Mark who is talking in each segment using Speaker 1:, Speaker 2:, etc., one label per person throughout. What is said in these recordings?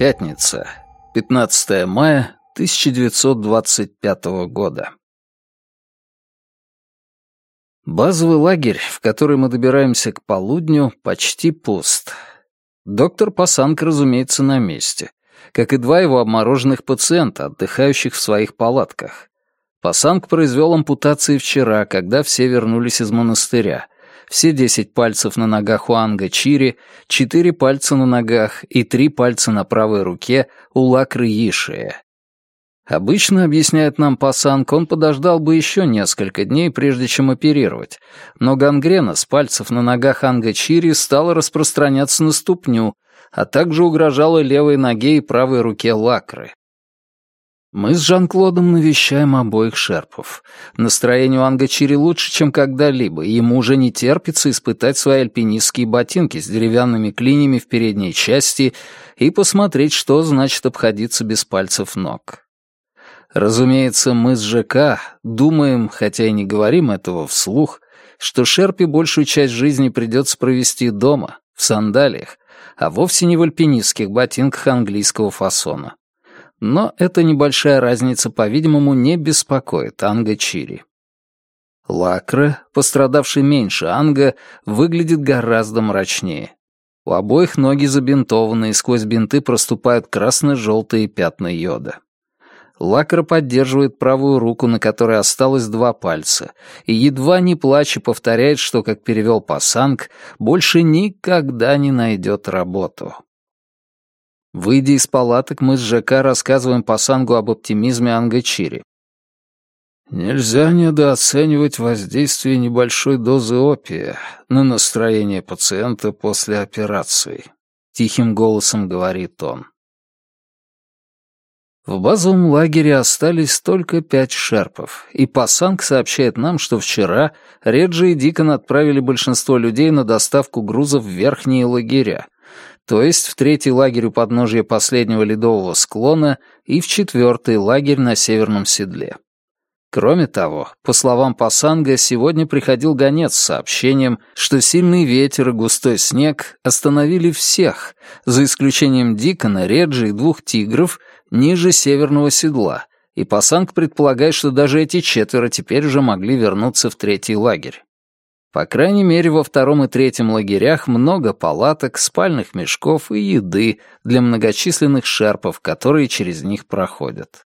Speaker 1: Пятница, 15 мая 1925 года. Базовый лагерь, в который мы добираемся к полудню, почти пуст. Доктор Пасанг, разумеется, на месте, как и два его обмороженных пациента, отдыхающих в своих палатках. Пасанг произвел ампутации вчера, когда все вернулись из монастыря. Все десять пальцев на ногах у Анга Чири, четыре пальца на ногах и три пальца на правой руке у Лакры Ишия. Обычно, объясняет нам Пасанг, он подождал бы еще несколько дней, прежде чем оперировать, но гангрена с пальцев на ногах Анга Чири стала распространяться на ступню, а также угрожала левой ноге и правой руке Лакры. Мы с Жан-Клодом навещаем обоих шерпов. Настроение у Анга Чири лучше, чем когда-либо, и ему уже не терпится испытать свои альпинистские ботинки с деревянными клинями в передней части и посмотреть, что значит обходиться без пальцев ног. Разумеется, мы с ЖК думаем, хотя и не говорим этого вслух, что Шерпе большую часть жизни придется провести дома, в сандалиях, а вовсе не в альпинистских ботинках английского фасона. Но эта небольшая разница, по-видимому, не беспокоит Анга Чири. Лакра, пострадавший меньше Анга, выглядит гораздо мрачнее. У обоих ноги забинтованы, и сквозь бинты проступают красно-желтые пятна йода. Лакра поддерживает правую руку, на которой осталось два пальца, и едва не плача повторяет, что, как перевел Пасанг, больше никогда не найдет работу. Выйдя из палаток, мы с ЖК рассказываем Пасангу об оптимизме Ангачири. Нельзя недооценивать воздействие небольшой дозы опия на настроение пациента после операции, тихим голосом говорит он. В базовом лагере остались только пять шерпов, и Пасанг сообщает нам, что вчера Реджи и Дикон отправили большинство людей на доставку грузов в верхние лагеря, то есть в третий лагерь у подножия последнего ледового склона и в четвертый лагерь на северном седле. Кроме того, по словам Пасанга, сегодня приходил гонец с сообщением, что сильный ветер и густой снег остановили всех, за исключением Дикона, Реджи и двух тигров, ниже северного седла, и Пасанг предполагает, что даже эти четверо теперь уже могли вернуться в третий лагерь. По крайней мере, во втором и третьем лагерях много палаток, спальных мешков и еды для многочисленных шерпов, которые через них проходят.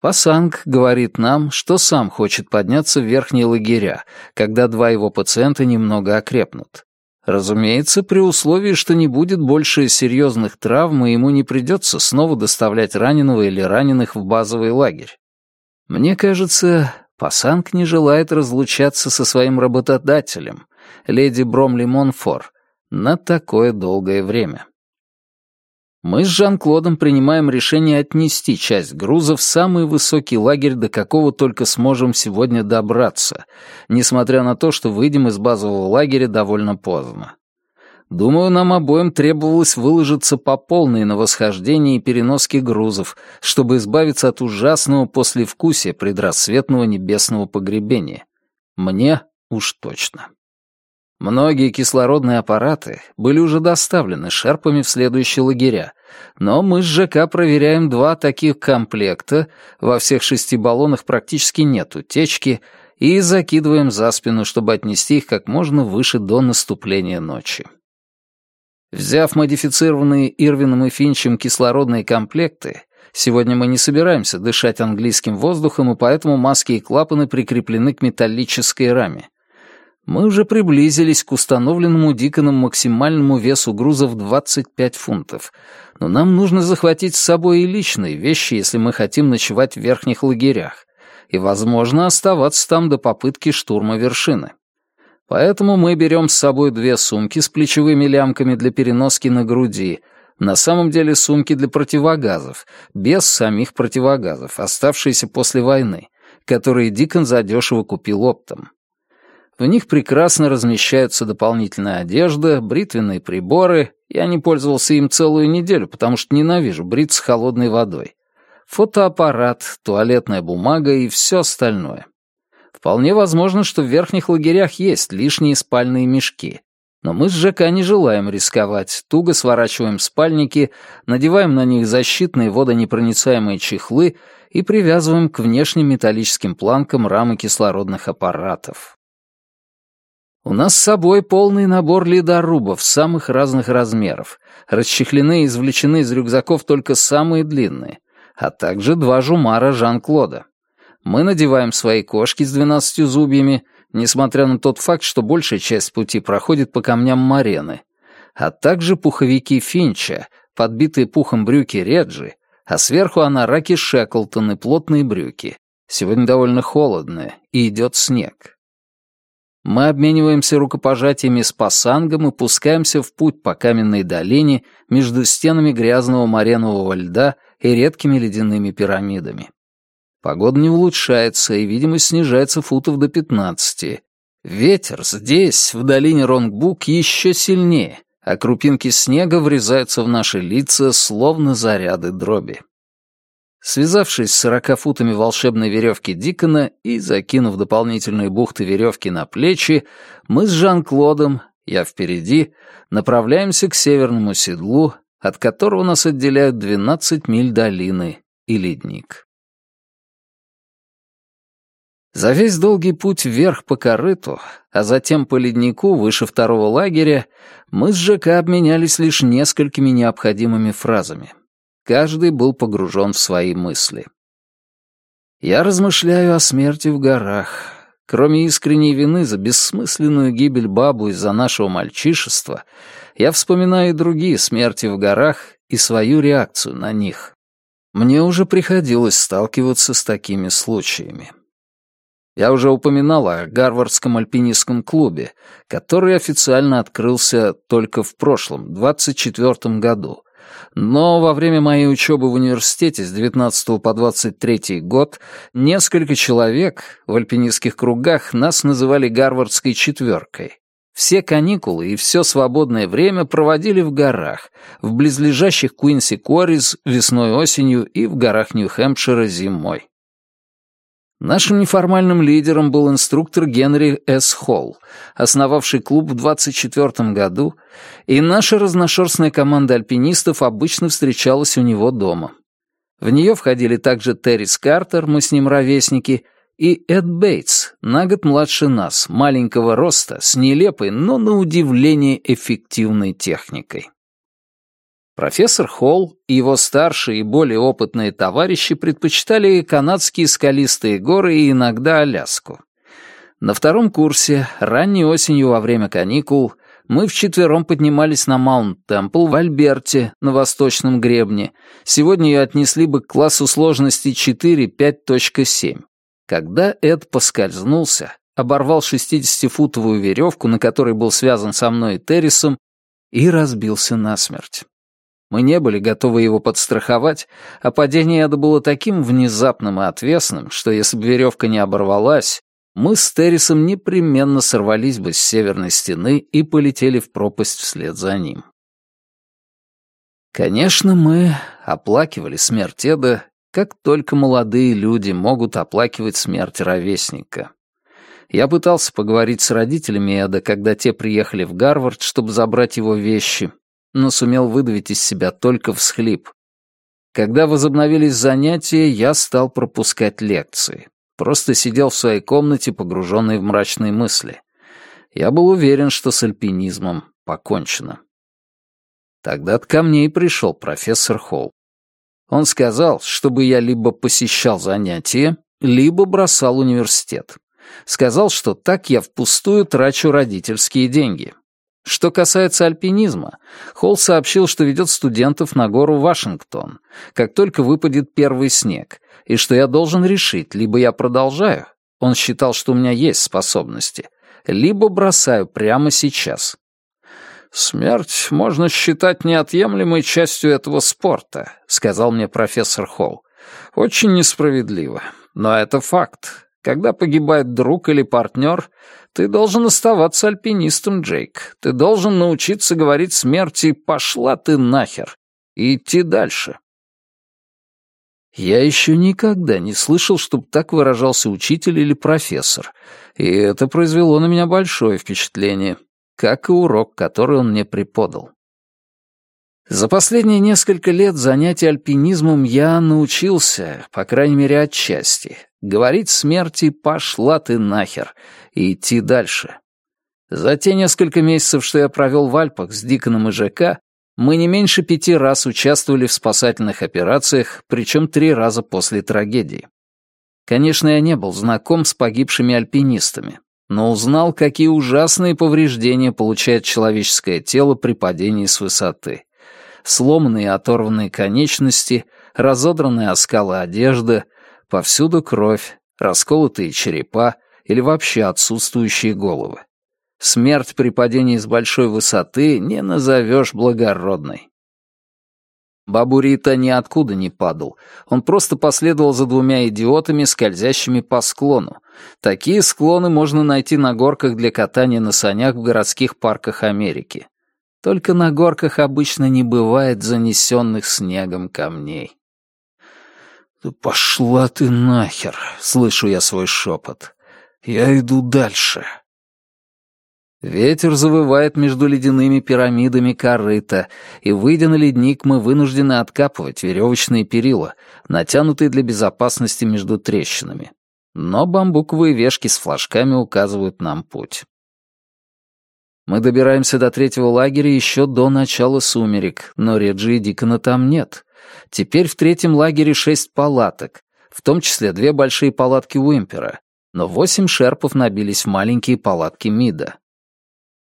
Speaker 1: Пасанг говорит нам, что сам хочет подняться в верхние лагеря, когда два его пациента немного окрепнут. Разумеется, при условии, что не будет больше серьезных травм, и ему не придется снова доставлять раненого или раненых в базовый лагерь. Мне кажется, Пасанг не желает разлучаться со своим работодателем, леди Бромли Монфор, на такое долгое время. Мы с Жан-Клодом принимаем решение отнести часть грузов в самый высокий лагерь, до какого только сможем сегодня добраться, несмотря на то, что выйдем из базового лагеря довольно поздно. Думаю, нам обоим требовалось выложиться по полной на восхождении и переноске грузов, чтобы избавиться от ужасного послевкусия предрассветного небесного погребения. Мне уж точно. Многие кислородные аппараты были уже доставлены шерпами в следующие лагеря, но мы с ЖК проверяем два таких комплекта, во всех шести баллонах практически нет утечки, и закидываем за спину, чтобы отнести их как можно выше до наступления ночи. Взяв модифицированные Ирвином и Финчем кислородные комплекты, сегодня мы не собираемся дышать английским воздухом, и поэтому маски и клапаны прикреплены к металлической раме. Мы уже приблизились к установленному Диконом максимальному весу груза в 25 фунтов, но нам нужно захватить с собой и личные вещи, если мы хотим ночевать в верхних лагерях, и, возможно, оставаться там до попытки штурма вершины. Поэтому мы берем с собой две сумки с плечевыми лямками для переноски на груди, на самом деле сумки для противогазов, без самих противогазов, оставшиеся после войны, которые Дикон задешево купил оптом. В них прекрасно размещаются дополнительная одежда, бритвенные приборы. Я не пользовался им целую неделю, потому что ненавижу бриться холодной водой. Фотоаппарат, туалетная бумага и все остальное. Вполне возможно, что в верхних лагерях есть лишние спальные мешки. Но мы с ЖК не желаем рисковать, туго сворачиваем спальники, надеваем на них защитные водонепроницаемые чехлы и привязываем к внешним металлическим планкам рамы кислородных аппаратов. У нас с собой полный набор ледорубов самых разных размеров. Расчехлены и извлечены из рюкзаков только самые длинные, а также два жумара Жан-Клода. Мы надеваем свои кошки с двенадцатью зубьями, несмотря на тот факт, что большая часть пути проходит по камням Марены, а также пуховики Финча, подбитые пухом брюки Реджи, а сверху анараки Шеклтон и плотные брюки. Сегодня довольно холодно, и идет снег. Мы обмениваемся рукопожатиями с пасангом и пускаемся в путь по каменной долине между стенами грязного моренового льда и редкими ледяными пирамидами. Погода не улучшается, и видимость снижается футов до 15. Ветер здесь, в долине Ронгбук, еще сильнее, а крупинки снега врезаются в наши лица, словно заряды дроби. Связавшись с сорока футами волшебной веревки Дикона и закинув дополнительные бухты веревки на плечи, мы с Жан-Клодом, я впереди, направляемся к северному седлу, от которого нас отделяют 12 миль долины и ледник. За весь долгий путь вверх по корыту, а затем по леднику выше второго лагеря, мы с ЖК обменялись лишь несколькими необходимыми фразами. Каждый был погружен в свои мысли. Я размышляю о смерти в горах. Кроме искренней вины за бессмысленную гибель бабу из-за нашего мальчишества, я вспоминаю и другие смерти в горах и свою реакцию на них. Мне уже приходилось сталкиваться с такими случаями. Я уже упоминал о Гарвардском альпинистском клубе, который официально открылся только в прошлом, 24 году. Но во время моей учебы в университете с 19 по 23 год несколько человек в альпинистских кругах нас называли Гарвардской четверкой. Все каникулы и все свободное время проводили в горах, в близлежащих Куинси-Корис весной-осенью и в горах Нью-Хэмпшира зимой. Нашим неформальным лидером был инструктор Генри С. Холл, основавший клуб в 24 году, и наша разношерстная команда альпинистов обычно встречалась у него дома. В нее входили также Террис Картер, мы с ним ровесники, и Эд Бейтс, на год младше нас, маленького роста, с нелепой, но на удивление эффективной техникой. Профессор Холл и его старшие и более опытные товарищи предпочитали канадские скалистые горы и иногда Аляску. На втором курсе, ранней осенью во время каникул, мы вчетвером поднимались на Маунт-Темпл в Альберте, на восточном гребне. Сегодня ее отнесли бы к классу сложности 4-5.7. Когда Эд поскользнулся, оборвал 60-футовую веревку, на которой был связан со мной и Террисом, и разбился насмерть. Мы не были готовы его подстраховать, а падение это было таким внезапным и отвесным, что если бы веревка не оборвалась, мы с Террисом непременно сорвались бы с северной стены и полетели в пропасть вслед за ним. Конечно, мы оплакивали смерть Эда, как только молодые люди могут оплакивать смерть ровесника. Я пытался поговорить с родителями Эда, когда те приехали в Гарвард, чтобы забрать его вещи, но сумел выдавить из себя только всхлип. Когда возобновились занятия, я стал пропускать лекции. Просто сидел в своей комнате, погруженный в мрачные мысли. Я был уверен, что с альпинизмом покончено. Тогда ко мне и пришел профессор Холл. Он сказал, чтобы я либо посещал занятия, либо бросал университет. Сказал, что так я впустую трачу родительские деньги. Что касается альпинизма, Холл сообщил, что ведет студентов на гору Вашингтон, как только выпадет первый снег, и что я должен решить, либо я продолжаю, он считал, что у меня есть способности, либо бросаю прямо сейчас. «Смерть можно считать неотъемлемой частью этого спорта», — сказал мне профессор Холл. «Очень несправедливо, но это факт. Когда погибает друг или партнер, ты должен оставаться альпинистом, Джейк. Ты должен научиться говорить смерти «пошла ты нахер» и идти дальше. Я еще никогда не слышал, чтобы так выражался учитель или профессор, и это произвело на меня большое впечатление. как и урок, который он мне преподал. За последние несколько лет занятий альпинизмом я научился, по крайней мере отчасти, говорить смерти «пошла ты нахер» и идти дальше. За те несколько месяцев, что я провел в Альпах с Диконом и ЖК, мы не меньше пяти раз участвовали в спасательных операциях, причем три раза после трагедии. Конечно, я не был знаком с погибшими альпинистами, но узнал, какие ужасные повреждения получает человеческое тело при падении с высоты. Сломанные и оторванные конечности, разодранные оскалы одежды, повсюду кровь, расколотые черепа или вообще отсутствующие головы. Смерть при падении с большой высоты не назовешь благородной. Бабурита ниоткуда не падал. Он просто последовал за двумя идиотами, скользящими по склону. Такие склоны можно найти на горках для катания на санях в городских парках Америки. Только на горках обычно не бывает занесенных снегом камней. «Да пошла ты нахер!» — слышу я свой шепот. «Я иду дальше». Ветер завывает между ледяными пирамидами корыта, и, выйдя на ледник, мы вынуждены откапывать веревочные перила, натянутые для безопасности между трещинами. Но бамбуковые вешки с флажками указывают нам путь. Мы добираемся до третьего лагеря еще до начала сумерек, но Реджи и Дикона там нет. Теперь в третьем лагере шесть палаток, в том числе две большие палатки Уимпера, но восемь шерпов набились в маленькие палатки Мида.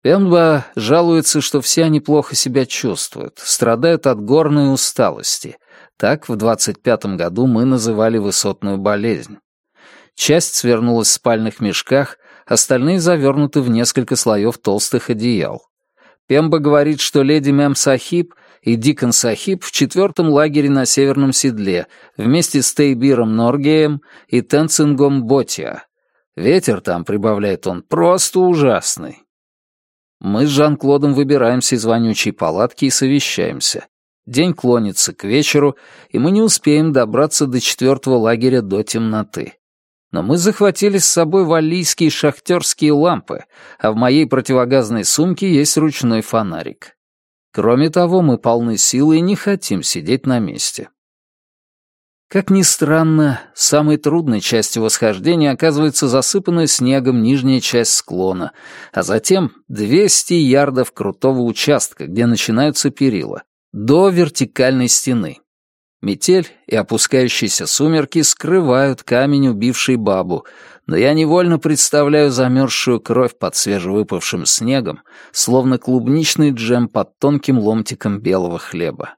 Speaker 1: Пемба жалуется, что все они плохо себя чувствуют, страдают от горной усталости. Так в 25-м году мы называли высотную болезнь. Часть свернулась в спальных мешках, остальные завернуты в несколько слоев толстых одеял. Пемба говорит, что леди Мем Сахиб и Дикон Сахиб в четвертом лагере на Северном Седле вместе с Тейбиром Норгеем и Тенцингом Ботия. Ветер там, прибавляет он, просто ужасный. Мы с Жан-Клодом выбираемся из вонючей палатки и совещаемся. День клонится к вечеру, и мы не успеем добраться до четвертого лагеря до темноты. Но мы захватили с собой валлийские шахтерские лампы, а в моей противогазной сумке есть ручной фонарик. Кроме того, мы полны силы и не хотим сидеть на месте. Как ни странно, самой трудной частью восхождения оказывается засыпанная снегом нижняя часть склона, а затем 200 ярдов крутого участка, где начинаются перила, до вертикальной стены. Метель и опускающиеся сумерки скрывают камень, убивший бабу, но я невольно представляю замерзшую кровь под свежевыпавшим снегом, словно клубничный джем под тонким ломтиком белого хлеба.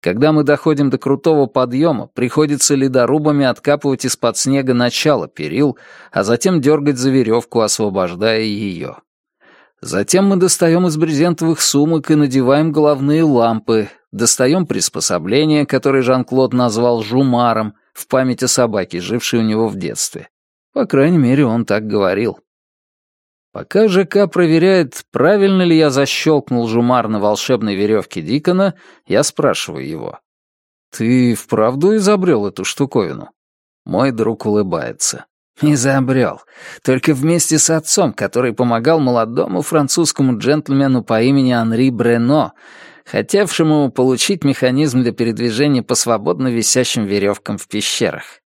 Speaker 1: Когда мы доходим до крутого подъема, приходится ледорубами откапывать из-под снега начало перил, а затем дергать за веревку, освобождая ее. Затем мы достаем из брезентовых сумок и надеваем головные лампы, достаем приспособление, которое Жан-Клод назвал «жумаром», в память о собаке, жившей у него в детстве. По крайней мере, он так говорил. Пока ЖК проверяет, правильно ли я защелкнул жумар на волшебной веревке Дикона, я спрашиваю его. «Ты вправду изобрел эту штуковину?» Мой друг улыбается. «Изобрел. Только вместе с отцом, который помогал молодому французскому джентльмену по имени Анри Брено, хотевшему получить механизм для передвижения по свободно висящим веревкам в пещерах.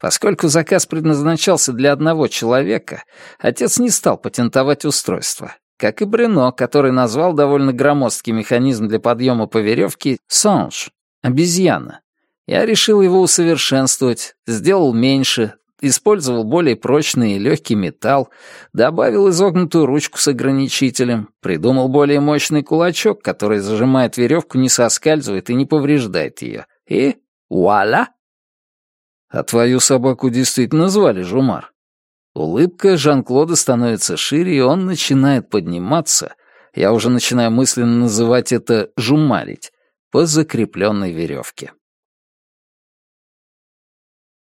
Speaker 1: Поскольку заказ предназначался для одного человека, отец не стал патентовать устройство. Как и Брено, который назвал довольно громоздкий механизм для подъема по веревке «Сонж» — обезьяна. Я решил его усовершенствовать, сделал меньше, использовал более прочный и легкий металл, добавил изогнутую ручку с ограничителем, придумал более мощный кулачок, который зажимает веревку, не соскальзывает и не повреждает ее. И вуаля! А твою собаку действительно звали Жумар. Улыбка Жан-Клода становится шире, и он начинает подниматься, я уже начинаю мысленно называть это «жумарить», по закрепленной веревке.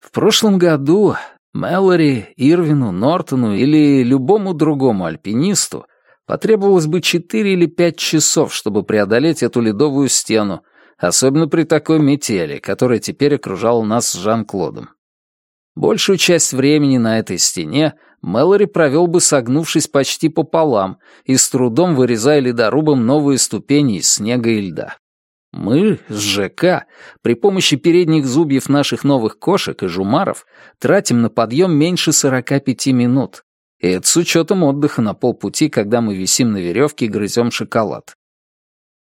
Speaker 1: В прошлом году Мэлори, Ирвину, Нортону или любому другому альпинисту потребовалось бы 4 или 5 часов, чтобы преодолеть эту ледовую стену, особенно при такой метели, которая теперь окружала нас с Жан-Клодом. Большую часть времени на этой стене Мэлори провел бы согнувшись почти пополам и с трудом вырезая ледорубом новые ступени из снега и льда. Мы с ЖК при помощи передних зубьев наших новых кошек и жумаров тратим на подъем меньше 45 минут. И это с учетом отдыха на полпути, когда мы висим на веревке и грызем шоколад.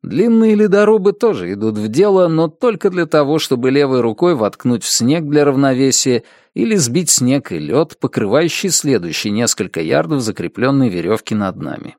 Speaker 1: Длинные ледорубы тоже идут в дело, но только для того, чтобы левой рукой воткнуть в снег для равновесия или сбить снег и лед, покрывающий следующие несколько ярдов закрепленной веревки над нами.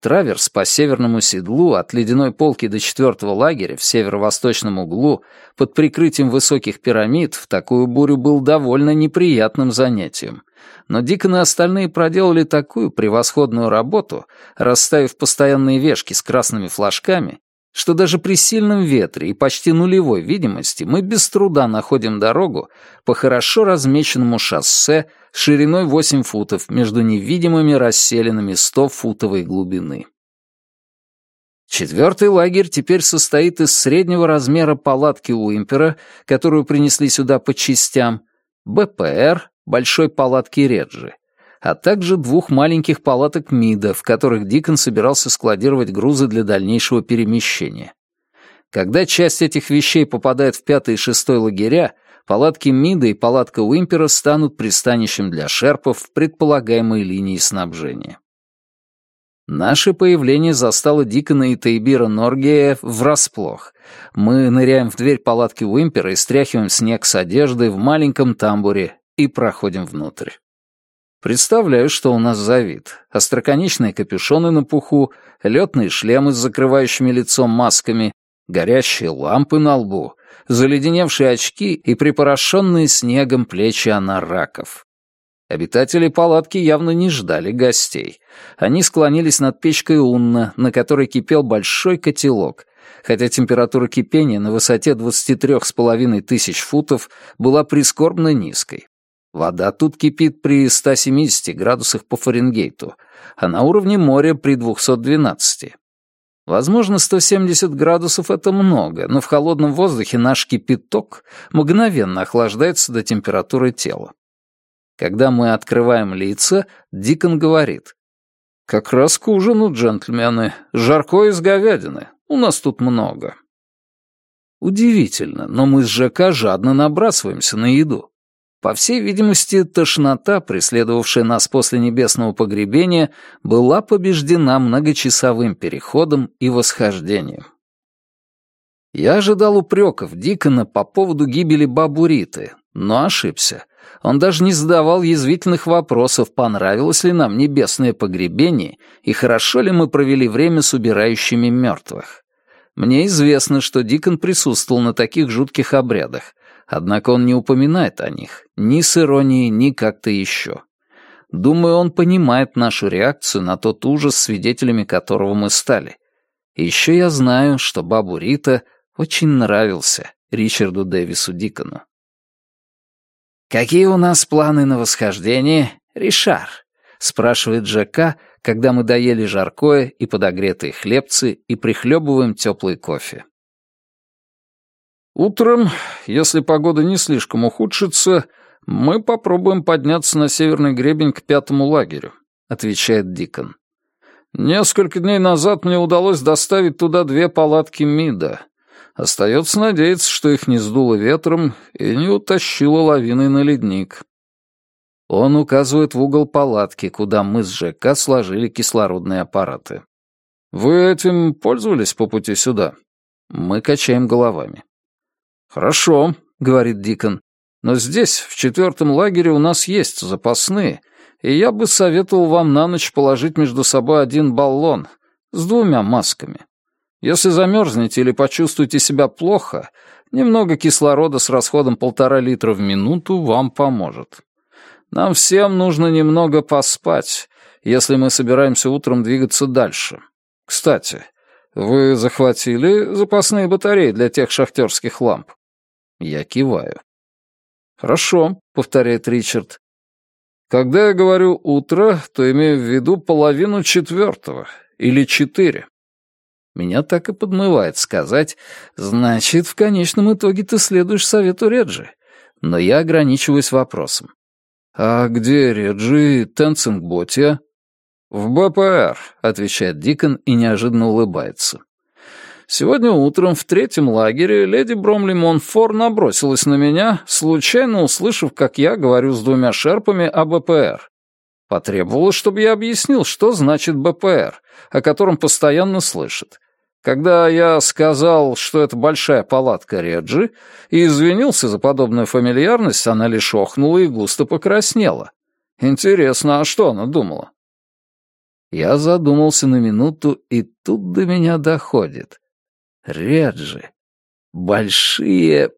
Speaker 1: Траверс по северному седлу от ледяной полки до четвертого лагеря в северо-восточном углу под прикрытием высоких пирамид в такую бурю был довольно неприятным занятием. Но Дикон и остальные проделали такую превосходную работу, расставив постоянные вешки с красными флажками, что даже при сильном ветре и почти нулевой видимости мы без труда находим дорогу по хорошо размеченному шоссе шириной 8 футов между невидимыми расселенными 100-футовой глубины. Четвертый лагерь теперь состоит из среднего размера палатки Уимпера, которую принесли сюда по частям, БПР, большой палатки Реджи, а также двух маленьких палаток МИДа, в которых Дикон собирался складировать грузы для дальнейшего перемещения. Когда часть этих вещей попадает в пятый и шестой лагеря, палатки МИДа и палатка Уимпера станут пристанищем для шерпов в предполагаемой линии снабжения. Наше появление застало Дикона и Тейбира Норгея врасплох. Мы ныряем в дверь палатки Уимпера и стряхиваем снег с одежды в маленьком тамбуре и проходим внутрь. Представляю, что у нас за вид. Остроконечные капюшоны на пуху, летные шлемы с закрывающими лицом масками, горящие лампы на лбу, заледеневшие очки и припорошенные снегом плечи анараков. Обитатели палатки явно не ждали гостей. Они склонились над печкой Унна, на которой кипел большой котелок, хотя температура кипения на высоте 23,5 тысяч футов была прискорбно низкой. Вода тут кипит при 170 градусах по Фаренгейту, а на уровне моря при 212. Возможно, 170 градусов — это много, но в холодном воздухе наш кипяток мгновенно охлаждается до температуры тела. Когда мы открываем лица, Дикон говорит. «Как раз к ужину, джентльмены. Жарко из говядины. У нас тут много». Удивительно, но мы с ЖК жадно набрасываемся на еду. По всей видимости, тошнота, преследовавшая нас после небесного погребения, была побеждена многочасовым переходом и восхождением. Я ожидал упреков Дикона по поводу гибели Бабуриты, но ошибся. Он даже не задавал язвительных вопросов, понравилось ли нам небесное погребение и хорошо ли мы провели время с убирающими мертвых. Мне известно, что Дикон присутствовал на таких жутких обрядах, Однако он не упоминает о них, ни с иронией, ни как-то еще. Думаю, он понимает нашу реакцию на тот ужас, свидетелями которого мы стали. Еще я знаю, что бабу Рита очень нравился Ричарду Дэвису Дикону. «Какие у нас планы на восхождение, Ришар?» — спрашивает Джека, когда мы доели жаркое и подогретые хлебцы и прихлебываем теплый кофе. Утром, если погода не слишком ухудшится, мы попробуем подняться на северный гребень к пятому лагерю, отвечает Дикон. Несколько дней назад мне удалось доставить туда две палатки МИДа. Остается надеяться, что их не сдуло ветром и не утащило лавиной на ледник. Он указывает в угол палатки, куда мы с ЖК сложили кислородные аппараты. «Вы этим пользовались по пути сюда?» Мы качаем головами. «Хорошо», — говорит Дикон, — «но здесь, в четвертом лагере, у нас есть запасные, и я бы советовал вам на ночь положить между собой один баллон с двумя масками. Если замерзнете или почувствуете себя плохо, немного кислорода с расходом полтора литра в минуту вам поможет. Нам всем нужно немного поспать, если мы собираемся утром двигаться дальше. Кстати, вы захватили запасные батареи для тех шахтерских ламп? Я киваю. «Хорошо», — повторяет Ричард. «Когда я говорю «утро», то имею в виду половину четвертого или четыре». Меня так и подмывает сказать, значит, в конечном итоге ты следуешь совету Реджи. Но я ограничиваюсь вопросом. «А где Реджи и Тенцингботия?» «В БПР», — отвечает Дикон и неожиданно улыбается. Сегодня утром в третьем лагере леди Бромли Монфор набросилась на меня, случайно услышав, как я говорю с двумя шерпами о БПР. Потребовала, чтобы я объяснил, что значит БПР, о котором постоянно слышит. Когда я сказал, что это большая палатка Реджи, и извинился за подобную фамильярность, она лишь охнула и густо покраснела. Интересно, а что она думала? Я задумался на минуту, и тут до меня доходит. Реджи. Большие...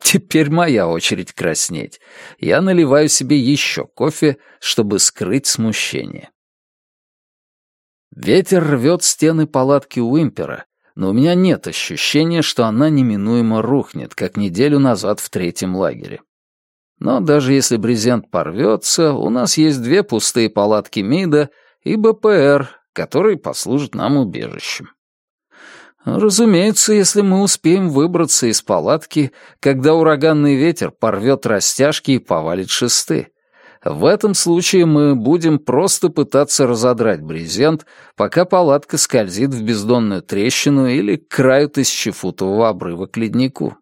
Speaker 1: Теперь моя очередь краснеть. Я наливаю себе еще кофе, чтобы скрыть смущение. Ветер рвет стены палатки Уимпера, но у меня нет ощущения, что она неминуемо рухнет, как неделю назад в третьем лагере. Но даже если брезент порвется, у нас есть две пустые палатки МИДа и БПР, которые послужат нам убежищем. Разумеется, если мы успеем выбраться из палатки, когда ураганный ветер порвет растяжки и повалит шесты. В этом случае мы будем просто пытаться разодрать брезент, пока палатка скользит в бездонную трещину или к краю тысячефутового обрыва к леднику.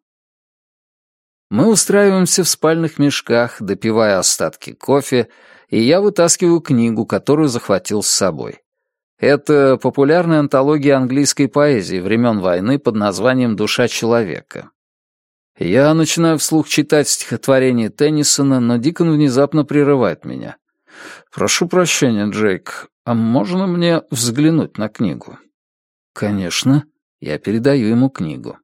Speaker 1: Мы устраиваемся в спальных мешках, допивая остатки кофе, и я вытаскиваю книгу, которую захватил с собой. Это популярная антология английской поэзии времен войны под названием «Душа человека». Я начинаю вслух читать стихотворение Теннисона, но Дикон внезапно прерывает меня. «Прошу прощения, Джейк, а можно мне взглянуть на книгу?» «Конечно». Я передаю ему книгу.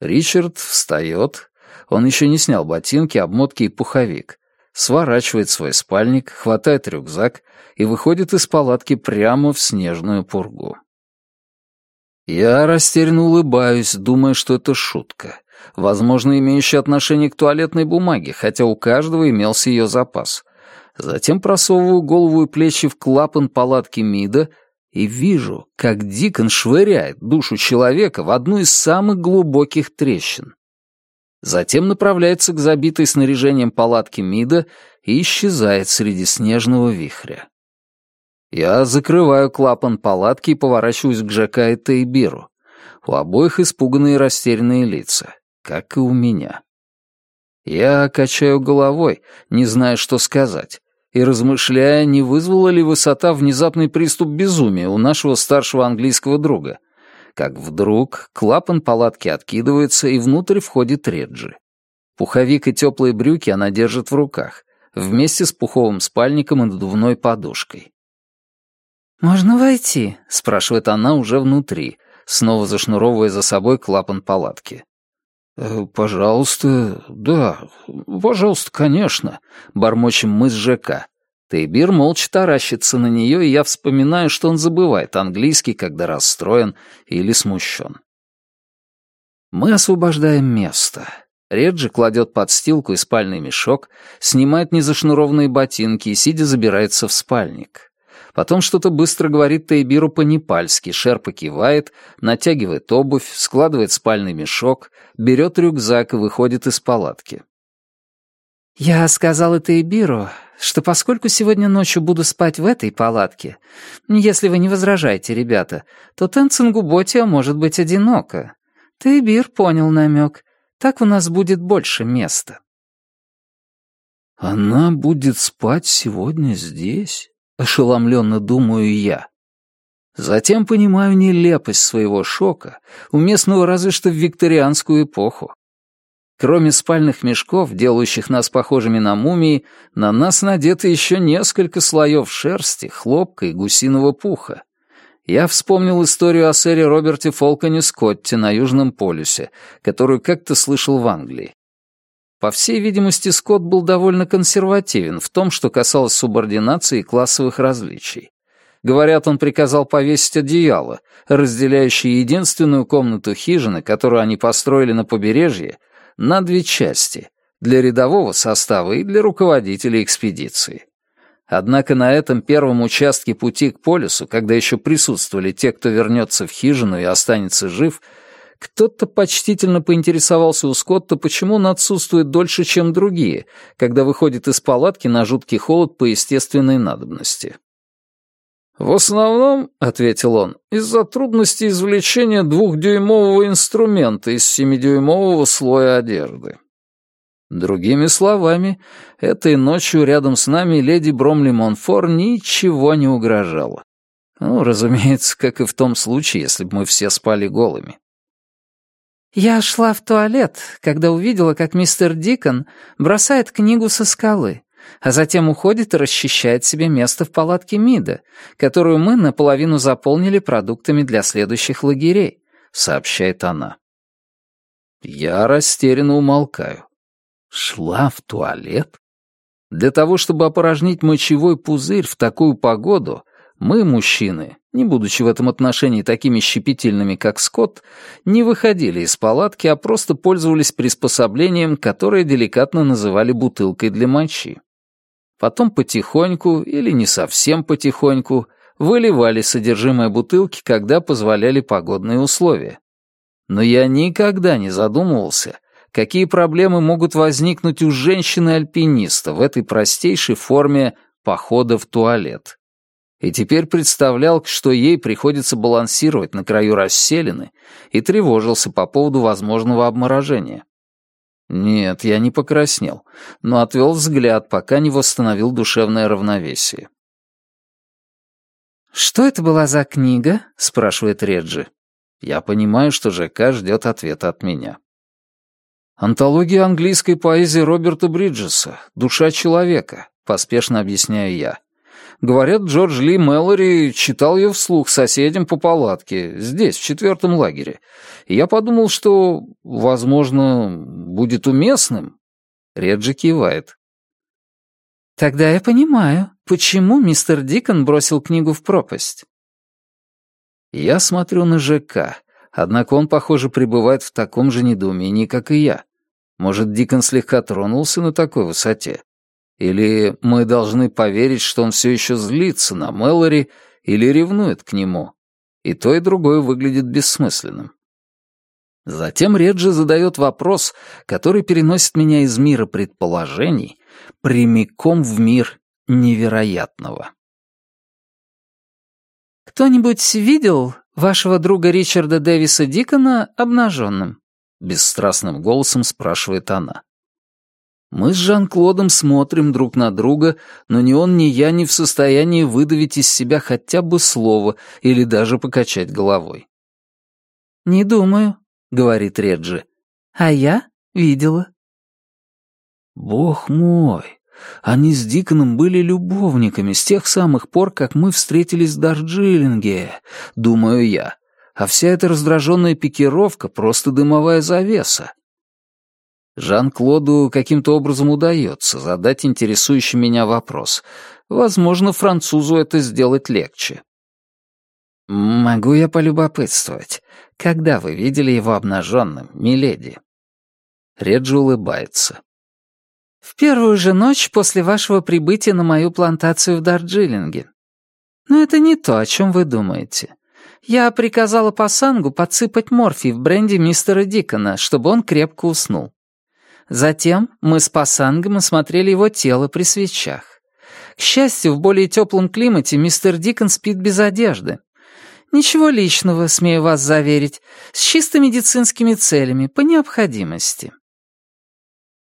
Speaker 1: Ричард встает. Он еще не снял ботинки, обмотки и пуховик сворачивает свой спальник, хватает рюкзак и выходит из палатки прямо в снежную пургу. Я растерянно улыбаюсь, думая, что это шутка, возможно, имеющая отношение к туалетной бумаге, хотя у каждого имелся ее запас. Затем просовываю голову и плечи в клапан палатки МИДа и вижу, как Дикон швыряет душу человека в одну из самых глубоких трещин. Затем направляется к забитой снаряжением палатке МИДа и исчезает среди снежного вихря. Я закрываю клапан палатки и поворачиваюсь к Джека и Тейбиру. У обоих испуганные и растерянные лица, как и у меня. Я качаю головой, не зная, что сказать, и размышляя, не вызвала ли высота внезапный приступ безумия у нашего старшего английского друга — как вдруг клапан палатки откидывается, и внутрь входит Реджи. Пуховик и теплые брюки она держит в руках, вместе с пуховым спальником и надувной подушкой.
Speaker 2: «Можно войти?»
Speaker 1: — спрашивает она уже внутри, снова зашнуровывая за собой клапан палатки. «Э, «Пожалуйста, да, пожалуйста, конечно», — бормочем мы с ЖК. Тейбир молча таращится на нее, и я вспоминаю, что он забывает английский, когда расстроен или смущен. Мы освобождаем место. Реджи кладет подстилку и спальный мешок, снимает незашнурованные ботинки и, сидя, забирается в спальник. Потом что-то быстро говорит Тейбиру по-непальски, Шерпа кивает, натягивает обувь, складывает спальный мешок, берет рюкзак и выходит из палатки.
Speaker 2: «Я сказал это Эбиру, что поскольку сегодня ночью буду спать в этой палатке, если вы не возражаете, ребята, то Тенцингу Ботия может быть одиноко. Тейбир понял намек. Так у нас будет больше места».
Speaker 1: «Она будет спать сегодня здесь?» — ошеломленно думаю я. Затем понимаю нелепость своего шока, уместного разве что в викторианскую эпоху. Кроме спальных мешков, делающих нас похожими на мумии, на нас надеты еще несколько слоев шерсти, хлопка и гусиного пуха. Я вспомнил историю о сэре Роберте Фолконе Скотте на Южном полюсе, которую как-то слышал в Англии. По всей видимости, Скотт был довольно консервативен в том, что касалось субординации и классовых различий. Говорят, он приказал повесить одеяло, разделяющее единственную комнату хижины, которую они построили на побережье, на две части — для рядового состава и для руководителей экспедиции. Однако на этом первом участке пути к полюсу, когда еще присутствовали те, кто вернется в хижину и останется жив, Кто-то почтительно поинтересовался у Скотта, почему он отсутствует дольше, чем другие, когда выходит из палатки на жуткий холод по естественной надобности. «В основном, — ответил он, — из-за трудности извлечения двухдюймового инструмента из семидюймового слоя одежды». Другими словами, этой ночью рядом с нами леди Бромли Монфор ничего не угрожало. Ну, разумеется, как и в том случае, если бы мы все спали голыми.
Speaker 2: Я шла в туалет, когда увидела, как мистер Дикон бросает книгу со скалы, а затем уходит и расчищает себе место в палатке Мида, которую мы наполовину заполнили продуктами для следующих лагерей, сообщает она.
Speaker 1: Я растерянно умолкаю. Шла в туалет? Для того, чтобы опорожнить мочевой пузырь в такую погоду, мы, мужчины, не будучи в этом отношении такими щепетильными, как Скотт, не выходили из палатки, а просто пользовались приспособлением, которое деликатно называли бутылкой для мочи. Потом потихоньку, или не совсем потихоньку, выливали содержимое бутылки, когда позволяли погодные условия. Но я никогда не задумывался, какие проблемы могут возникнуть у женщины-альпиниста в этой простейшей форме похода в туалет и теперь представлял, что ей приходится балансировать на краю расселины, и тревожился по поводу возможного обморожения. Нет, я не покраснел, но отвел взгляд, пока не восстановил душевное равновесие.
Speaker 2: «Что это была за книга?» — спрашивает Реджи.
Speaker 1: Я понимаю, что ЖК ждет ответа от меня. «Антология английской поэзии Роберта Бриджеса. Душа человека», — поспешно объясняю я. Говорят, Джордж Ли Мэлори читал ее вслух соседям по палатке, здесь, в четвертом лагере. И я подумал, что, возможно, будет уместным. Реджи кивает.
Speaker 2: Тогда я понимаю, почему мистер Дикон бросил книгу в пропасть.
Speaker 1: Я смотрю на ЖК, однако он, похоже, пребывает в таком же недоумении, как и я. Может, Дикон слегка тронулся на такой высоте? Или мы должны поверить, что он все еще злится на Мэлори или ревнует к нему? И то, и другое выглядит бессмысленным. Затем Реджи задает вопрос, который переносит меня из мира предположений прямиком в мир невероятного.
Speaker 2: «Кто-нибудь видел вашего друга Ричарда Дэвиса Дикона обнаженным?» — бесстрастным голосом спрашивает она.
Speaker 1: Мы с Жан-Клодом смотрим друг на друга, но ни он, ни я не в состоянии выдавить из себя хотя бы слово или даже покачать головой.
Speaker 2: «Не думаю», — говорит Реджи. «А я видела».
Speaker 1: «Бог мой, они с Диконом были любовниками с тех самых пор, как мы встретились в Дарджилинге», — думаю я. «А вся эта раздраженная пикировка — просто дымовая завеса. Жан-Клоду каким-то образом удается задать интересующий меня вопрос. Возможно, французу это сделать легче.
Speaker 2: «Могу я полюбопытствовать, когда вы видели его обнаженным, миледи?»
Speaker 1: Реджи улыбается.
Speaker 2: «В первую же ночь после вашего прибытия на мою плантацию в Дарджилинге. Но это не то, о чем вы думаете. Я приказала Пасангу подсыпать морфий в бренди мистера Дикона, чтобы он крепко уснул. Затем мы с Пасангом осмотрели его тело при свечах. К счастью, в более теплом климате мистер Дикон спит без одежды. Ничего личного, смею вас заверить, с чисто медицинскими целями, по необходимости.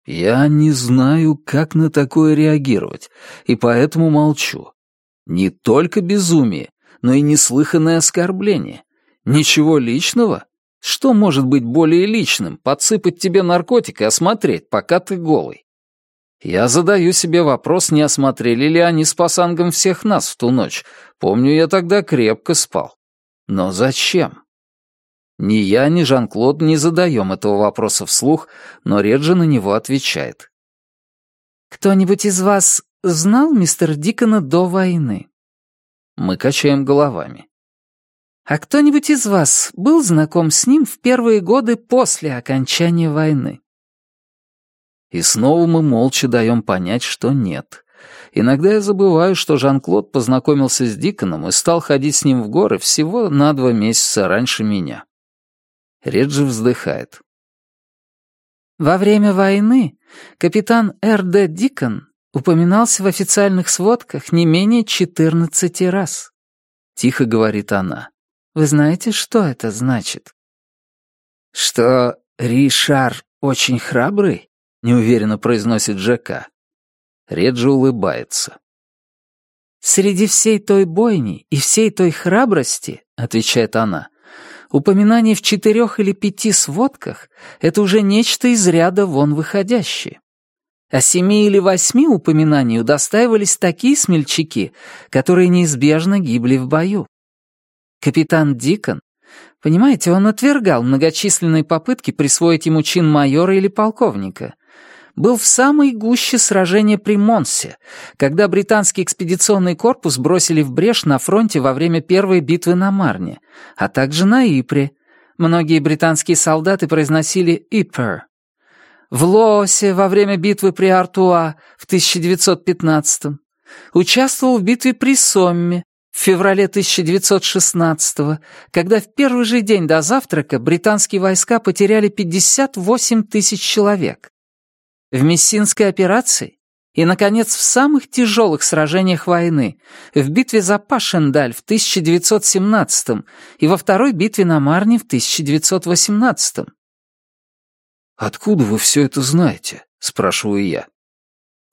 Speaker 1: Я не знаю, как на такое реагировать, и поэтому молчу. Не только безумие, но и неслыханное оскорбление. Ничего личного? Что может быть более личным, подсыпать тебе наркотик и осмотреть, пока ты голый? Я задаю себе вопрос, не осмотрели ли они с пасангом всех нас в ту ночь. Помню, я тогда крепко спал. Но зачем? Ни я, ни Жан-Клод не задаем этого вопроса вслух, но Реджи на него отвечает.
Speaker 2: «Кто-нибудь из вас знал мистера Дикона до войны?»
Speaker 1: Мы качаем головами.
Speaker 2: А кто-нибудь из вас был знаком с ним в первые годы после окончания войны?
Speaker 1: И снова мы молча даем понять, что нет. Иногда я забываю, что Жан-Клод познакомился с Диконом и стал ходить с ним в горы всего на два месяца раньше меня. Реджи вздыхает.
Speaker 2: Во время войны капитан Р.Д. Дикон упоминался в официальных сводках не менее 14 раз. Тихо говорит она. Вы знаете, что это значит? Что Ришар очень храбрый? Неуверенно произносит Джека.
Speaker 1: Реджи улыбается.
Speaker 2: «Среди всей той бойни и всей той храбрости, — отвечает она, — упоминание в четырех или пяти сводках — это уже нечто из ряда вон выходящее. А семи или восьми упоминаний удостаивались такие смельчаки, которые неизбежно гибли в бою. Капитан Дикон, понимаете, он отвергал многочисленные попытки присвоить ему чин майора или полковника — был в самой гуще сражения при Монсе, когда британский экспедиционный корпус бросили в брешь на фронте во время первой битвы на Марне, а также на Ипре. Многие британские солдаты произносили «Ипер». В Лоосе во время битвы при Артуа в 1915-м. Участвовал в битве при Сомме в феврале 1916 когда в первый же день до завтрака британские войска потеряли 58 тысяч человек в Мессинской операции и, наконец, в самых тяжелых сражениях войны, в битве за Пашендаль в 1917 и во второй битве на Марне в 1918.
Speaker 1: «Откуда вы все это знаете?» — спрашиваю я.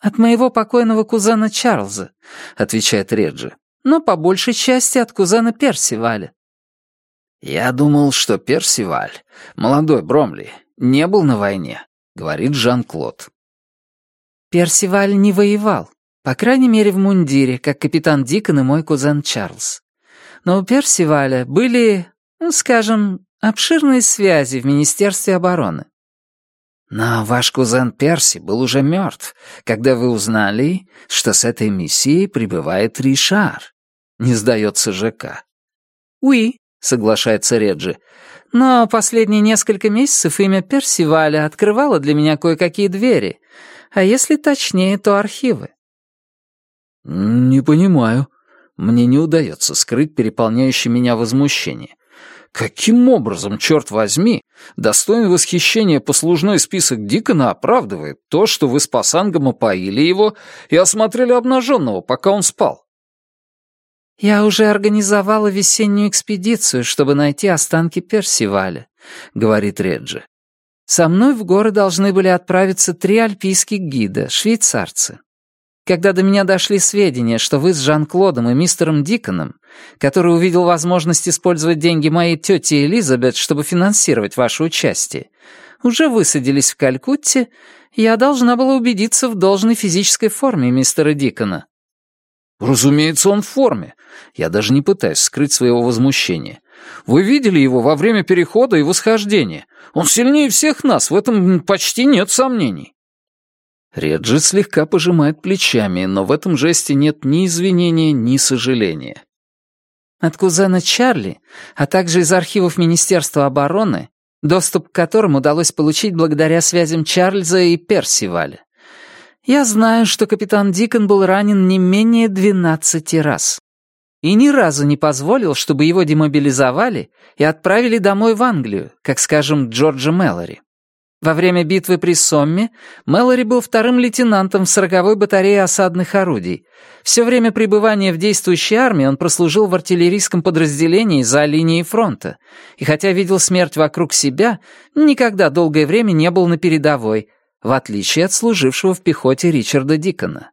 Speaker 2: «От моего покойного кузена Чарльза», — отвечает Реджи, «но по большей части от кузена Персиваля».
Speaker 1: «Я думал, что Персиваль, молодой Бромли, не был на войне. — говорит Жан-Клод.
Speaker 2: Персиваль не воевал, по крайней мере в мундире, как капитан Дикон и мой кузен Чарльз. Но у Персиваля были, ну, скажем, обширные связи в Министерстве обороны.
Speaker 1: Но ваш кузен Перси был уже мертв, когда вы узнали, что с этой миссией прибывает Ришар. Не сдается ЖК.
Speaker 2: «Уи», — соглашается Реджи, но последние несколько месяцев имя Персиваля открывало для меня кое-какие двери, а если точнее, то архивы.
Speaker 1: «Не понимаю. Мне не удается скрыть переполняющее меня возмущение. Каким образом, черт возьми, достойный восхищения послужной список Дикона оправдывает то, что вы с Пасангом опоили его и осмотрели обнаженного, пока он спал?
Speaker 2: «Я уже организовала весеннюю экспедицию, чтобы найти останки Персиваля», — говорит Реджи. «Со мной в горы должны были отправиться три альпийских гида, швейцарцы. Когда до меня дошли сведения, что вы с Жан-Клодом и мистером Диконом, который увидел возможность использовать деньги моей тети Элизабет, чтобы финансировать ваше участие, уже высадились в Калькутте, я должна была убедиться в должной физической форме мистера Дикона.
Speaker 1: Разумеется, он в форме. Я даже не пытаюсь скрыть своего возмущения. Вы видели его во время перехода и восхождения. Он сильнее всех нас, в этом почти нет сомнений. Реджи слегка пожимает плечами, но в этом жесте нет ни извинения, ни сожаления.
Speaker 2: От кузена Чарли, а также из архивов Министерства обороны, доступ к которым удалось получить благодаря связям Чарльза и Персиваля. Я знаю, что капитан Дикон был ранен не менее двенадцати раз. И ни разу не позволил, чтобы его демобилизовали и отправили домой в Англию, как, скажем, Джорджа Мэлори. Во время битвы при Сомме Мэлори был вторым лейтенантом в сороковой батарее осадных орудий. Все время пребывания в действующей армии он прослужил в артиллерийском подразделении за линией фронта, и хотя видел смерть вокруг себя, никогда долгое время не был на передовой, в отличие от служившего в пехоте Ричарда Дикона.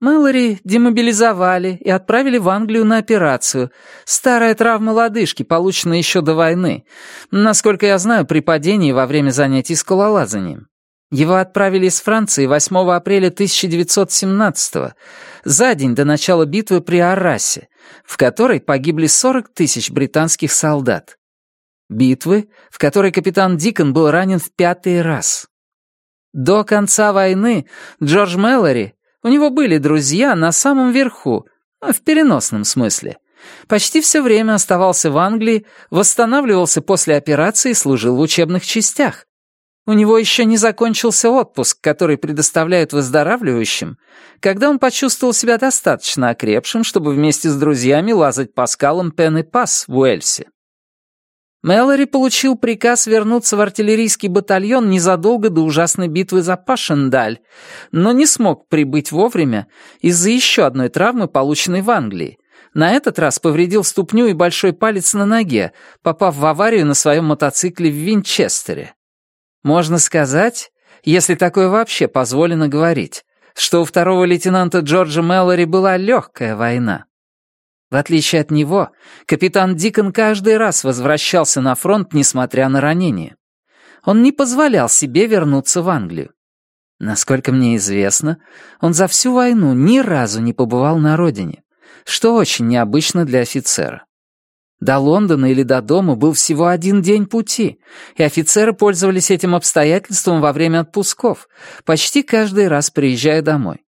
Speaker 2: Мэлори демобилизовали и отправили в Англию на операцию. Старая травма лодыжки, полученная еще до войны. Насколько я знаю, при падении во время занятий скалолазанием. Его отправили из Франции 8 апреля 1917 за день до начала битвы при Аррасе, в которой погибли 40 тысяч британских солдат. Битвы, в которой капитан Дикон был ранен в пятый раз. До конца войны Джордж Мэлори, у него были друзья на самом верху, в переносном смысле. Почти все время оставался в Англии, восстанавливался после операции и служил в учебных частях. У него еще не закончился отпуск, который предоставляют выздоравливающим, когда он почувствовал себя достаточно окрепшим, чтобы вместе с друзьями лазать по скалам Пен и Пас в Уэльсе. Мэлори получил приказ вернуться в артиллерийский батальон незадолго до ужасной битвы за Пашендаль, но не смог прибыть вовремя из-за еще одной травмы, полученной в Англии. На этот раз повредил ступню и большой палец на ноге, попав в аварию на своем мотоцикле в Винчестере. Можно сказать, если такое вообще позволено говорить, что у второго лейтенанта Джорджа Мэллори была легкая война. В отличие от него, капитан Дикон каждый раз возвращался на фронт, несмотря на ранение. Он не позволял себе вернуться в Англию. Насколько мне известно, он за всю войну ни разу не побывал на родине, что очень необычно для офицера. До Лондона или до дома был всего один день пути, и офицеры пользовались этим обстоятельством во время отпусков, почти каждый раз приезжая домой.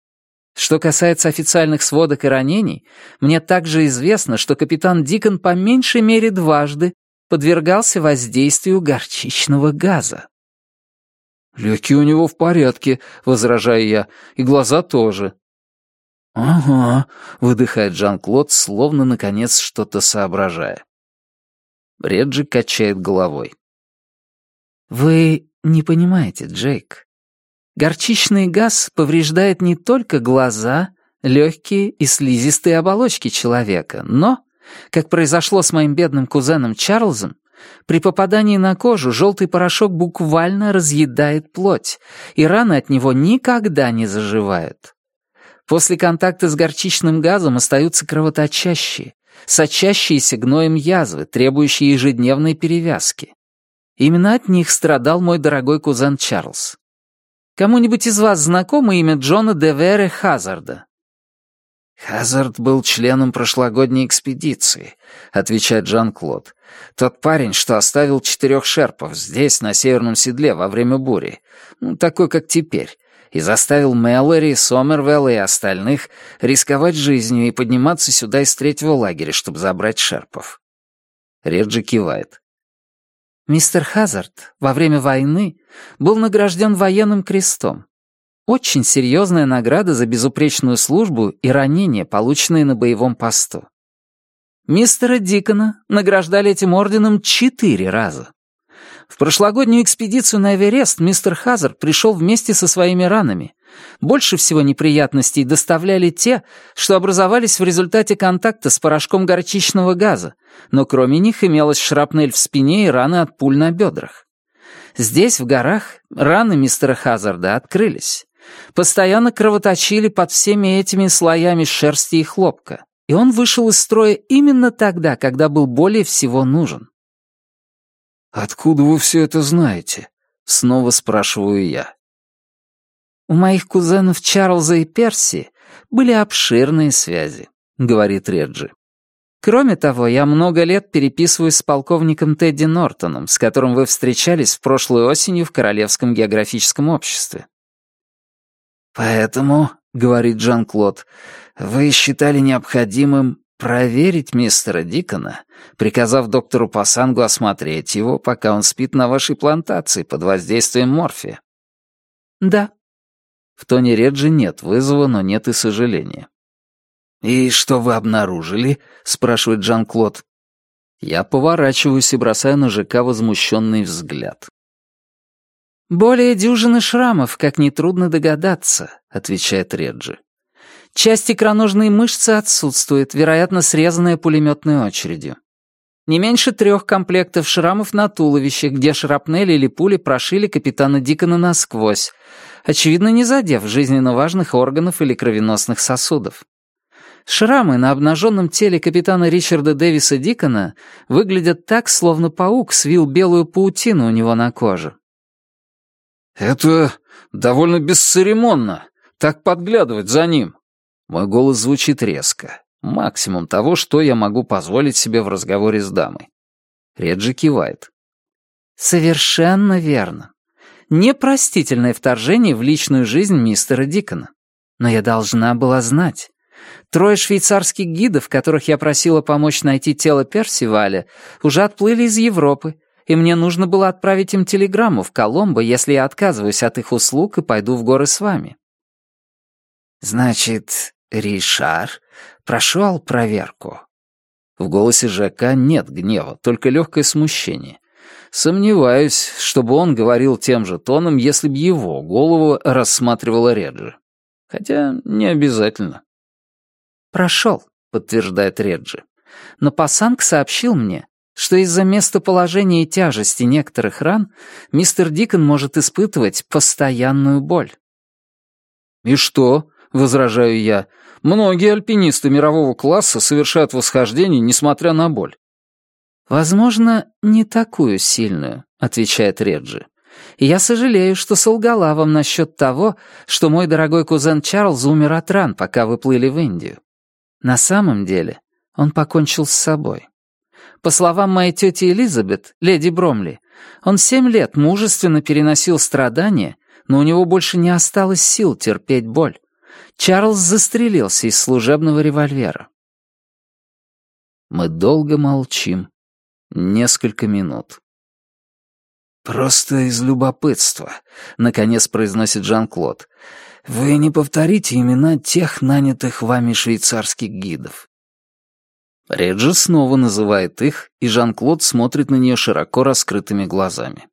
Speaker 2: Что касается официальных сводок и ранений, мне также известно, что капитан Дикон по меньшей мере дважды подвергался воздействию горчичного газа.
Speaker 1: «Легкие у него в порядке», — возражаю я, — «и глаза тоже». «Ага», — выдыхает Жан-Клод, словно, наконец, что-то соображая. Реджи качает головой.
Speaker 2: «Вы не понимаете, Джейк. Горчичный газ повреждает не только глаза, легкие и слизистые оболочки человека, но, как произошло с моим бедным кузеном Чарльзом, при попадании на кожу желтый порошок буквально разъедает плоть, и раны от него никогда не заживают. После контакта с горчичным газом остаются кровоточащие, сочащиеся гноем язвы, требующие ежедневной перевязки. Именно от них страдал мой дорогой кузен Чарльз. Кому-нибудь из вас знакомо имя Джона Девере Хазарда?
Speaker 1: «Хазард был членом прошлогодней экспедиции», — отвечает Жан-Клод. «Тот парень, что оставил четырех шерпов здесь, на северном седле, во время бури. Ну, такой, как теперь и заставил Мэллори, Сомервелла и остальных рисковать жизнью и подниматься сюда из третьего лагеря, чтобы забрать шерпов. Реджи кивает.
Speaker 2: Мистер Хазард во время войны был награжден военным крестом. Очень серьезная награда за безупречную службу и ранения, полученные на боевом посту. Мистера Дикона награждали этим орденом четыре раза. В прошлогоднюю экспедицию на Эверест мистер Хазард пришел вместе со своими ранами. Больше всего неприятностей доставляли те, что образовались в результате контакта с порошком горчичного газа, но кроме них имелась шрапнель в спине и раны от пуль на бедрах. Здесь, в горах, раны мистера Хазарда открылись. Постоянно кровоточили под всеми этими слоями шерсти и хлопка, и он вышел из строя именно тогда, когда был более всего нужен.
Speaker 1: «Откуда вы все это знаете?» — снова спрашиваю я.
Speaker 2: «У моих кузенов Чарльза и Перси были обширные связи», — говорит Реджи. «Кроме того, я много лет переписываюсь с полковником Тедди Нортоном, с которым вы встречались в прошлой осенью в Королевском географическом обществе».
Speaker 1: «Поэтому», — говорит Жан-Клод, — «вы считали необходимым проверить мистера Дикона, приказав доктору Пасангу осмотреть его, пока он спит на вашей плантации под воздействием морфия.
Speaker 2: Да.
Speaker 1: В тоне Реджи нет вызова, но нет и сожаления. «И что вы обнаружили?» — спрашивает Жан-Клод. Я поворачиваюсь и бросаю на ЖК возмущенный взгляд.
Speaker 2: «Более дюжины шрамов, как нетрудно догадаться», — отвечает Реджи. Часть икроножной мышцы отсутствует, вероятно, срезанная пулеметной очередью. Не меньше трех комплектов шрамов на туловище, где шрапнели или пули прошили капитана Дикона насквозь, очевидно, не задев жизненно важных органов или кровеносных сосудов. Шрамы на обнаженном теле капитана Ричарда Дэвиса Дикона выглядят так, словно паук свил белую паутину у него на коже.
Speaker 1: «Это довольно бесцеремонно, так подглядывать за ним», мой голос звучит резко. Максимум того, что я могу позволить себе в разговоре с дамой. Реджи кивает.
Speaker 2: «Совершенно верно. Непростительное вторжение в личную жизнь мистера Дикона. Но я должна была знать. Трое швейцарских гидов, которых я просила помочь найти тело Персиваля, уже отплыли из Европы, и мне нужно было отправить им телеграмму в Коломбо, если я отказываюсь от их услуг и пойду в горы с вами».
Speaker 1: «Значит, Ришар прошел проверку. В голосе ЖК нет гнева, только легкое смущение. Сомневаюсь, чтобы он говорил тем же тоном, если б его голову рассматривала Реджи. Хотя не обязательно.
Speaker 2: «Прошел», — подтверждает Реджи. «Но Пасанг сообщил мне, что из-за местоположения и тяжести некоторых ран мистер Дикон может испытывать постоянную боль».
Speaker 1: «И что?» — возражаю я. «Многие альпинисты мирового класса совершают восхождение, несмотря на боль.
Speaker 2: «Возможно, не такую сильную», — отвечает Реджи. «И я сожалею, что солгала вам насчет того, что мой дорогой кузен Чарльз умер от ран, пока вы плыли в Индию. На самом деле он покончил с собой. По словам моей тети Элизабет, леди Бромли, он семь лет мужественно переносил страдания, но у него больше не осталось сил терпеть боль. Чарльз застрелился из служебного револьвера.
Speaker 1: Мы долго молчим. Несколько минут. «Просто из любопытства», — наконец произносит Жан-Клод. «Вы не повторите имена тех нанятых вами швейцарских гидов». Реджи снова называет их, и Жан-Клод смотрит на нее широко раскрытыми глазами.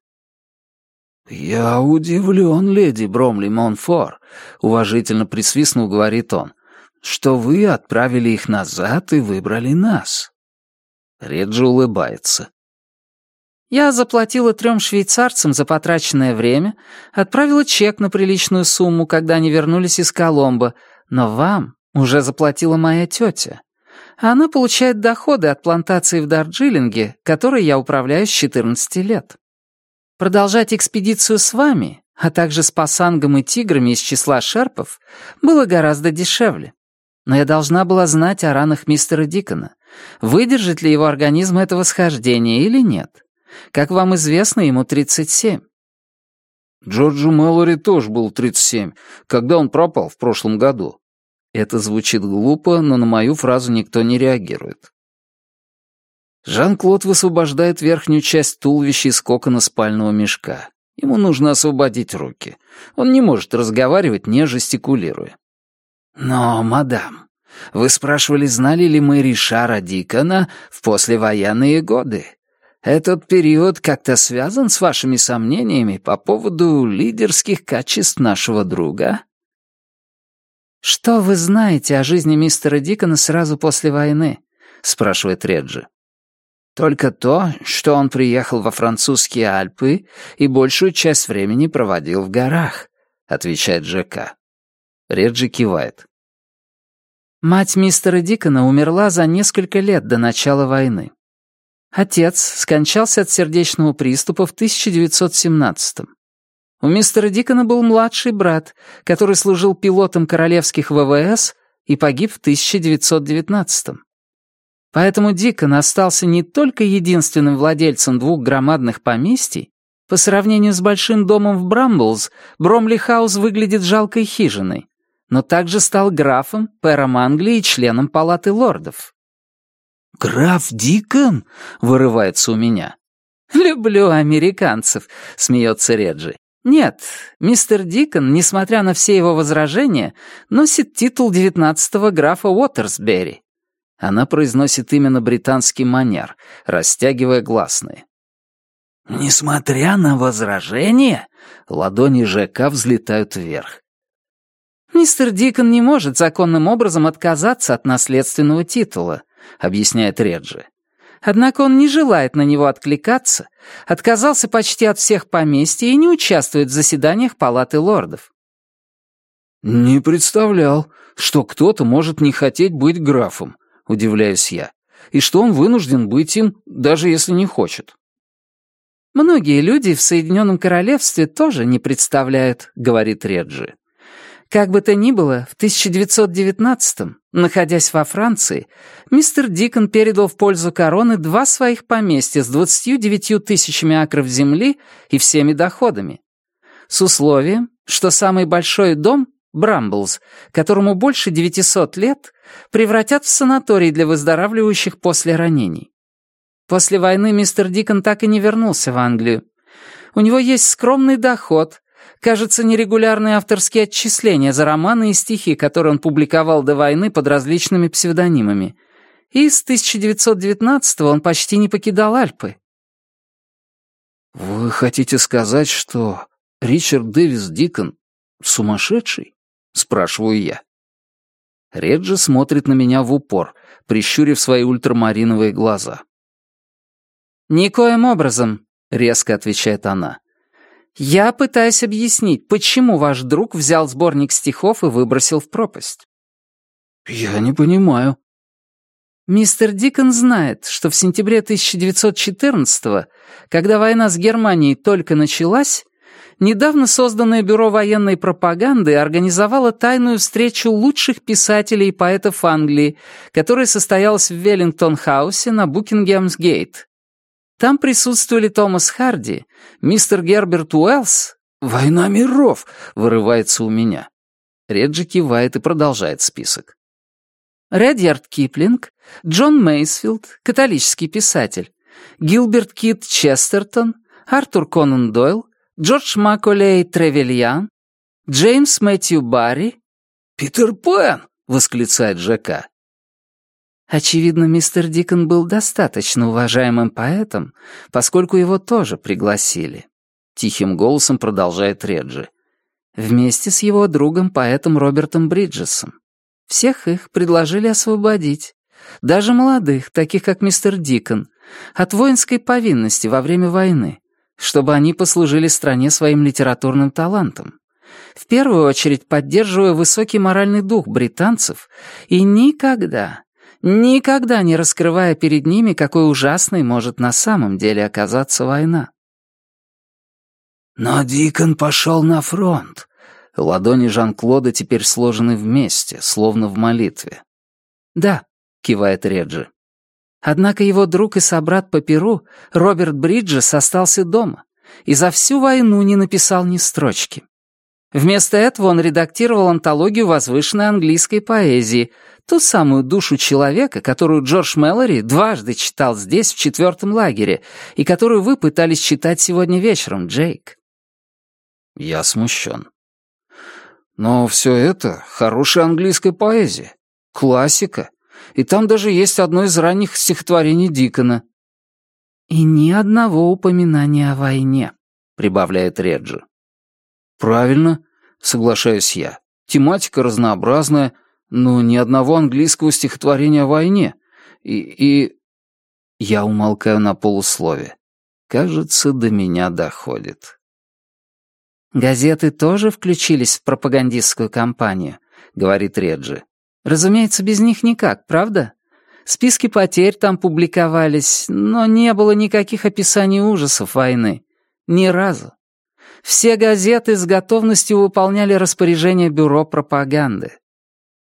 Speaker 1: «Я удивлен, леди Бромли Монфор», — уважительно присвистнув, говорит он, «что вы отправили их назад и выбрали нас». Реджи улыбается.
Speaker 2: «Я заплатила трем швейцарцам за потраченное время, отправила чек на приличную сумму, когда они вернулись из Коломбо, но вам уже заплатила моя тетя. Она получает доходы от плантации в Дарджилинге, которой я управляю с 14 лет. Продолжать экспедицию с вами, а также с пасангом и тиграми из числа шерпов, было гораздо дешевле. Но я должна была знать о ранах мистера Дикона. Выдержит ли его организм это восхождение или нет? Как вам известно, ему 37.
Speaker 1: Джорджу Мэллори тоже был 37, когда он пропал в прошлом году. Это звучит глупо, но на мою фразу никто не реагирует. Жан-Клод высвобождает верхнюю часть туловища из кокона спального мешка. Ему нужно освободить руки. Он не может разговаривать, не жестикулируя. «Но, мадам, вы спрашивали, знали ли мы Ришара Дикона в послевоенные годы? Этот период как-то связан с вашими сомнениями по поводу лидерских качеств нашего друга?»
Speaker 2: «Что вы знаете о жизни мистера Дикона сразу после войны?» — спрашивает Реджи.
Speaker 1: «Только то, что он приехал во французские Альпы и большую часть времени проводил в горах», — отвечает Джека. Реджи кивает.
Speaker 2: Мать мистера Дикона умерла за несколько лет до начала войны. Отец скончался от сердечного приступа в 1917 -м. У мистера Дикона был младший брат, который служил пилотом королевских ВВС и погиб в 1919 -м. Поэтому Дикон остался не только единственным владельцем двух громадных поместий, по сравнению с большим домом в Брамблз, Бромли Хаус выглядит жалкой хижиной, но также стал графом, пэром Англии и членом палаты лордов.
Speaker 1: «Граф Дикон?» — вырывается у меня.
Speaker 2: «Люблю американцев», — смеется Реджи. «Нет, мистер Дикон, несмотря на все его возражения, носит титул девятнадцатого графа Уотерсбери».
Speaker 1: Она произносит именно британский манер, растягивая гласные. «Несмотря на возражения?» Ладони ЖК взлетают вверх.
Speaker 2: «Мистер Дикон не может законным образом отказаться от наследственного титула», — объясняет Реджи. «Однако он не желает на него откликаться, отказался почти от всех поместий и не участвует в заседаниях палаты лордов».
Speaker 1: «Не представлял, что кто-то может не хотеть быть графом», — удивляюсь я, «и что он вынужден быть им, даже если не хочет».
Speaker 2: «Многие люди в Соединенном Королевстве тоже не представляют», — говорит Реджи. Как бы то ни было, в 1919-м, находясь во Франции, мистер Дикон передал в пользу короны два своих поместья с 29 тысячами акров земли и всеми доходами. С условием, что самый большой дом, Брамблз, которому больше 900 лет, превратят в санаторий для выздоравливающих после ранений. После войны мистер Дикон так и не вернулся в Англию. У него есть скромный доход, кажется, нерегулярные авторские отчисления за романы и стихи, которые он публиковал до войны под различными псевдонимами. И с 1919 он почти не покидал Альпы.
Speaker 1: «Вы хотите сказать, что Ричард Дэвис Дикон сумасшедший?» — спрашиваю я. Реджи смотрит на меня в упор, прищурив свои ультрамариновые глаза.
Speaker 2: «Никоим образом», — резко отвечает она. «Я пытаюсь объяснить, почему ваш друг взял сборник стихов и выбросил в пропасть».
Speaker 1: «Я не понимаю»,
Speaker 2: Мистер Дикон знает, что в сентябре 1914-го, когда война с Германией только началась, недавно созданное Бюро военной пропаганды организовало тайную встречу лучших писателей и поэтов Англии, которая состоялась в Веллингтон-хаусе на Букингемс-гейт. Там присутствовали Томас Харди, мистер Герберт Уэллс.
Speaker 1: «Война миров!» — вырывается у меня. Реджи кивает и продолжает список.
Speaker 2: Редьярд Киплинг, Джон Мейсфилд, католический писатель, Гилберт Кит Честертон, Артур Конан Дойл, Джордж Маколей Тревельян, Джеймс Мэтью Барри.
Speaker 1: «Питер Пен!» — восклицает ЖК.
Speaker 2: Очевидно, мистер Дикон был достаточно уважаемым поэтом, поскольку его тоже пригласили.
Speaker 1: Тихим голосом продолжает Реджи.
Speaker 2: Вместе с его другом, поэтом Робертом Бриджесом. Всех их предложили освободить. Даже молодых, таких как мистер Дикон, от воинской повинности во время войны, чтобы они послужили стране своим литературным талантом. В первую очередь поддерживая высокий моральный дух британцев и никогда, никогда не раскрывая перед ними, какой ужасной может на самом деле оказаться война.
Speaker 1: «Но Дикон пошел на фронт», Ладони Жан-Клода теперь сложены вместе, словно в молитве.
Speaker 2: «Да», — кивает Реджи. Однако его друг и собрат по Перу, Роберт Бриджес, остался дома и за всю войну не написал ни строчки. Вместо этого он редактировал антологию возвышенной английской поэзии, ту самую душу человека, которую Джордж Мэллори дважды читал здесь, в четвертом лагере, и которую вы пытались читать сегодня вечером, Джейк.
Speaker 1: Я смущен. Но все это хорошая английская поэзия, классика, и там даже есть одно из ранних стихотворений Дикона.
Speaker 2: «И ни одного упоминания о войне», — прибавляет Реджи.
Speaker 1: «Правильно», — соглашаюсь я. «Тематика разнообразная, но ни одного английского стихотворения о войне. И... и...» Я умолкаю на полуслове. Кажется, до меня доходит.
Speaker 2: «Газеты тоже включились в пропагандистскую кампанию», — говорит Реджи. «Разумеется, без них никак, правда? Списки потерь там публиковались, но не было никаких описаний ужасов войны. Ни разу. Все газеты с готовностью выполняли распоряжение Бюро пропаганды.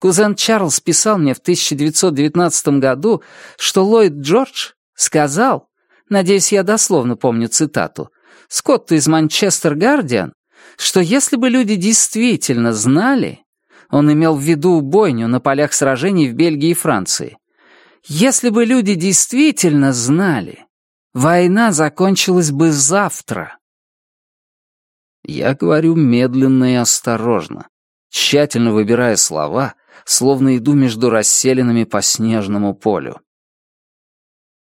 Speaker 2: Кузен Чарльз писал мне в 1919 году, что Ллойд Джордж сказал, надеюсь, я дословно помню цитату, Скотту из Манчестер Гардиан, что если бы люди действительно знали, он имел в виду бойню на полях сражений в Бельгии и Франции, если бы люди действительно знали, война закончилась бы завтра.
Speaker 1: Я говорю медленно и осторожно, тщательно выбирая слова, словно иду между расселенными по снежному полю.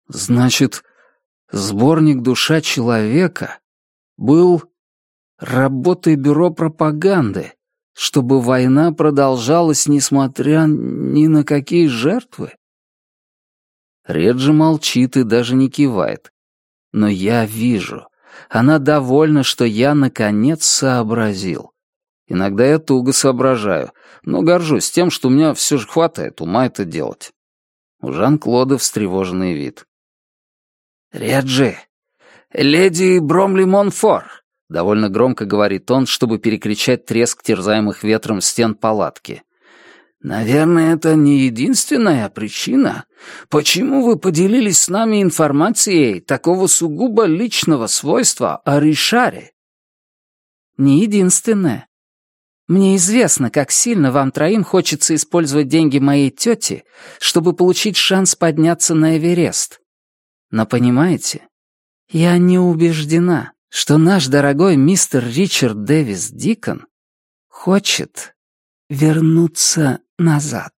Speaker 1: Значит, сборник «Душа человека» был работой бюро пропаганды, чтобы война продолжалась, несмотря ни на какие жертвы? Реджи молчит и даже не кивает. Но я вижу. Она довольна, что я, наконец, сообразил. Иногда я туго соображаю, но горжусь тем, что у меня все же хватает ума это делать. У Жан-Клода встревоженный вид. «Реджи, леди Бромли Монфор, Довольно громко говорит он, чтобы перекричать треск терзаемых ветром стен палатки. «Наверное, это не единственная причина, почему вы поделились с нами информацией такого сугубо личного свойства о Ришаре».
Speaker 2: «Не единственная. Мне известно, как сильно вам троим хочется использовать деньги моей тети, чтобы получить шанс подняться на Эверест. Но понимаете, я не убеждена, что наш дорогой мистер Ричард Дэвис Дикон хочет вернуться назад.